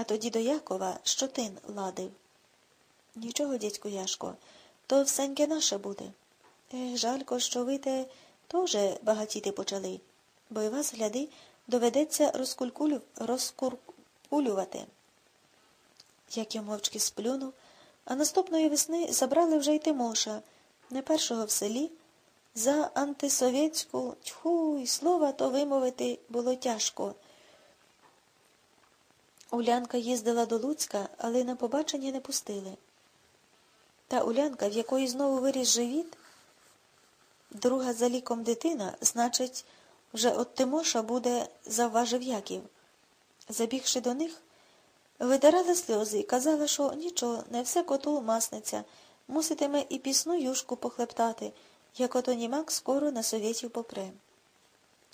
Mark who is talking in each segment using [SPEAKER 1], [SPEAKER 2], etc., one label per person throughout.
[SPEAKER 1] А тоді до Якова щотин ладив. Нічого, дядьку Яшко, то всеньке наше буде. Ех, жалько, що ви те теж багатіти почали, бо і вас, гляди, доведеться розкулькулю... розкуркулювати. Як я мовчки сплюнув, а наступної весни забрали вже й Тимоша, не першого в селі. За антисовєтську тьху й слова то вимовити було тяжко. Улянка їздила до Луцька, але на побачення не пустили. Та Улянка, в якої знову виріс живіт, друга за ліком дитина, значить, вже от Тимоша буде, завважив Яків. Забігши до них, видирала сльози і казала, що нічого, не все коту масниця, муситиме і пісну юшку похлептати, як ото німак скоро на совєтів попре.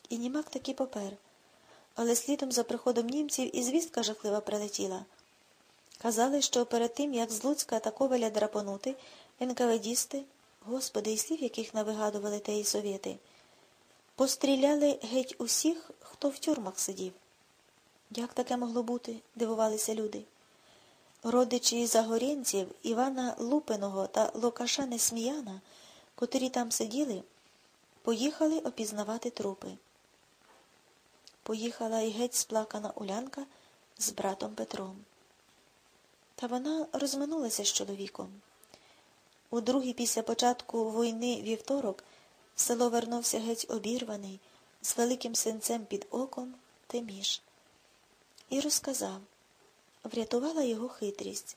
[SPEAKER 1] І німак таки попер. Але слідом за приходом німців і звістка жахлива прилетіла. Казали, що перед тим, як з Луцька та Коваля драпонути, НКВДісти, господи, і слів, яких навигадували теї совєти, постріляли геть усіх, хто в тюрмах сидів. Як таке могло бути? дивувалися люди. Родичі загорінців Івана Лупиного та Лукаша Несміяна, котрі там сиділи, поїхали опізнавати трупи. Поїхала і геть сплакана Улянка з братом Петром. Та вона розминулася з чоловіком. У другий після початку війни вівторок в село вернувся геть обірваний, з великим синцем під оком Тиміш. І розказав, врятувала його хитрість.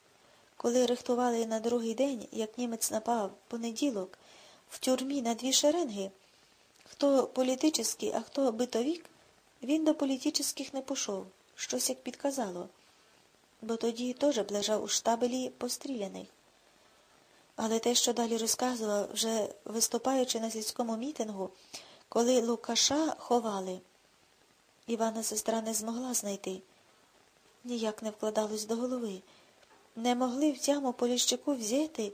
[SPEAKER 1] Коли рихтували на другий день, як німець напав понеділок, в тюрмі на дві шеренги, хто політичний, а хто битовік, він до політичних не пішов, щось як підказало бо тоді теж лежав у штабелі постріляний. Але те, що далі розказував, вже виступаючи на сільському мітингу, коли Лукаша ховали, Івана сестра не змогла знайти. Ніяк не вкладалось до голови. Не могли в тяму Поліщику взяти,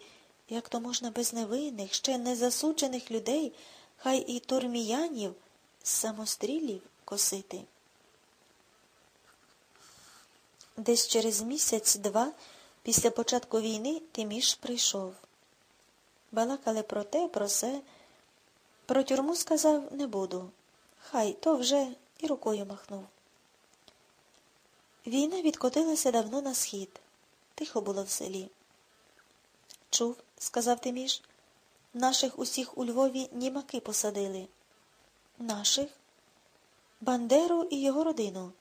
[SPEAKER 1] як то можна без невинних, ще не засуджених людей, хай і турміянів, самострілів косити. Десь через місяць-два після початку війни Тиміш прийшов. Балакали про те, про се. Про тюрму сказав не буду. Хай то вже і рукою махнув. Війна відкотилася давно на схід. Тихо було в селі. Чув, сказав Тиміш, наших усіх у Львові німаки посадили. Наших? Бандеру і його родину,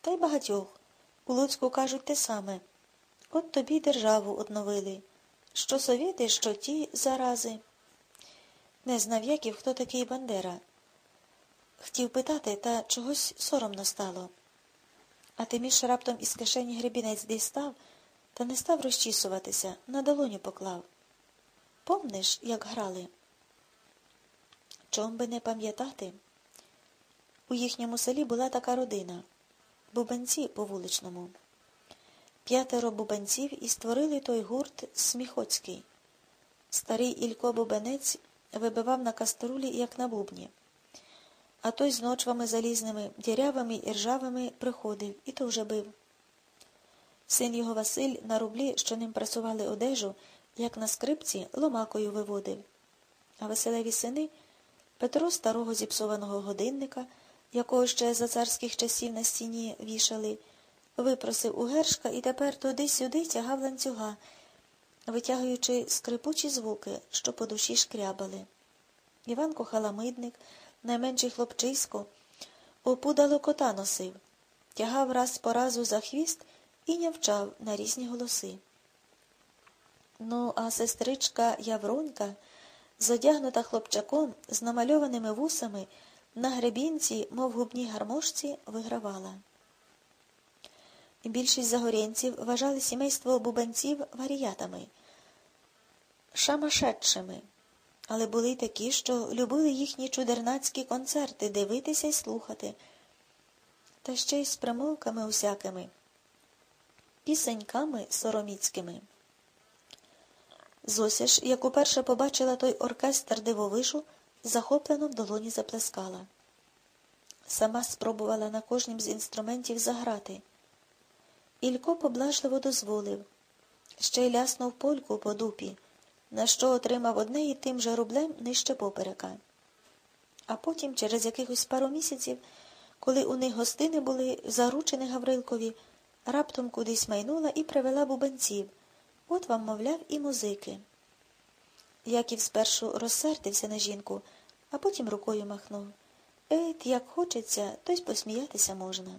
[SPEAKER 1] та й багатьох. У Луцьку кажуть те саме. От тобі й державу одновили. Що совєти, що ті зарази. Не знав Яків, хто такий Бандера. Хотів питати, та чогось соромно стало. А Тиміш раптом із кишені гребінець дістав та не став розчісуватися, на долоню поклав. Помниш, як грали? Чом би не пам'ятати? У їхньому селі була така родина бубенці по вуличному. П'ятеро бубенців і створили той гурт Сміхоцький. Старий Ілько Бубенець вибивав на каструлі, як на бубні. А той з ночвами залізними, дірявими і ржавими приходив і то вже бив. Син його Василь на рублі, що ним працювали одежу, як на скрипці, ломакою виводив. А веселеві сини Петро старого зіпсованого годинника якого ще за царських часів на стіні вішали, випросив у гершка і тепер туди-сюди тягав ланцюга, витягуючи скрипучі звуки, що по душі шкрябали. Іванко халамидник, найменший хлопчисько, опудало кота носив, тягав раз по разу за хвіст і нявчав на різні голоси. Ну, а сестричка Явронька, зодягнута хлопчаком з намальованими вусами, на гребінці, мов губній гармошці, вигравала. Більшість загорянців вважали сімейство бубанців варіятами, шамашедшими, але були й такі, що любили їхні чудернацькі концерти дивитися й слухати, та ще й з примовками усякими, пісеньками сороміцькими. Зося ж, як уперше побачила той оркестр дивовишу, захоплено в долоні заплескала. Сама спробувала на кожнім з інструментів заграти. Ілько поблажливо дозволив, ще й ляснув польку по дупі, на що отримав одне і тим же рублем нижче поперека. А потім, через якихось пару місяців, коли у них гостини були заручені Гаврилкові, раптом кудись майнула і привела бубенців. От вам, мовляв, і музики. Яків спершу розсердився на жінку, а потім рукою махнув. Ет, як хочеться, то й посміятися можна.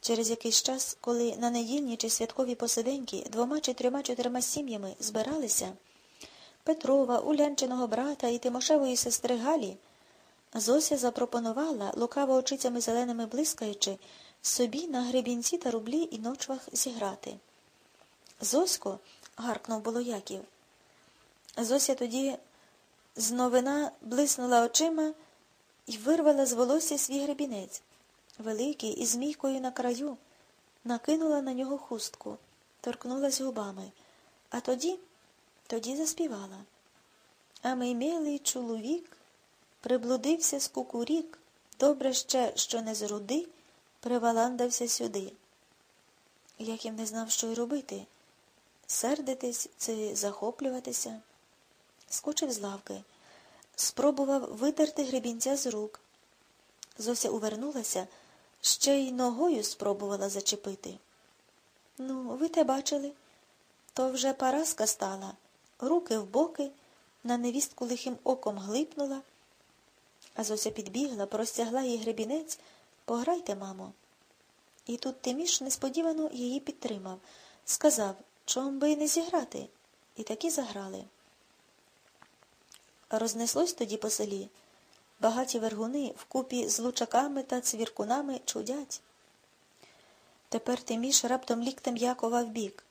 [SPEAKER 1] Через якийсь час, коли на недільні чи святкові посиденьки двома чи трьома чотирма сім'ями збиралися Петрова, Улянчиного брата і Тимошевої сестри Галі, Зося запропонувала, лукаво очицями зеленими блискаючи, собі на гребінці та рублі і ночвах зіграти. Зосько, гаркнув було Яків. Зося тоді з новина блиснула очима і вирвала з волосся свій гребінець, великий із змійкою на краю, накинула на нього хустку, торкнулась губами, а тоді, тоді заспівала. А мій милий чоловік приблудився з кукурік, добре ще, що не з руди, приваландався сюди. Яків не знав, що й робити сердитись чи захоплюватися. Скочив з лавки, спробував витерти гребінця з рук. Зося увернулася, ще й ногою спробувала зачепити. Ну, ви те бачили? То вже параска стала, руки в боки, на невістку лихим оком глипнула. А Зося підбігла, простягла їй гребінець. Пограйте, мамо. І тут Тиміш несподівано її підтримав. Сказав, чом би й не зіграти. І таки заграли. Рознеслось тоді по селі. Багаті вергуни вкупі з лучаками та цвіркунами чудять. Тепер Тиміш раптом ліктем Якова в бік.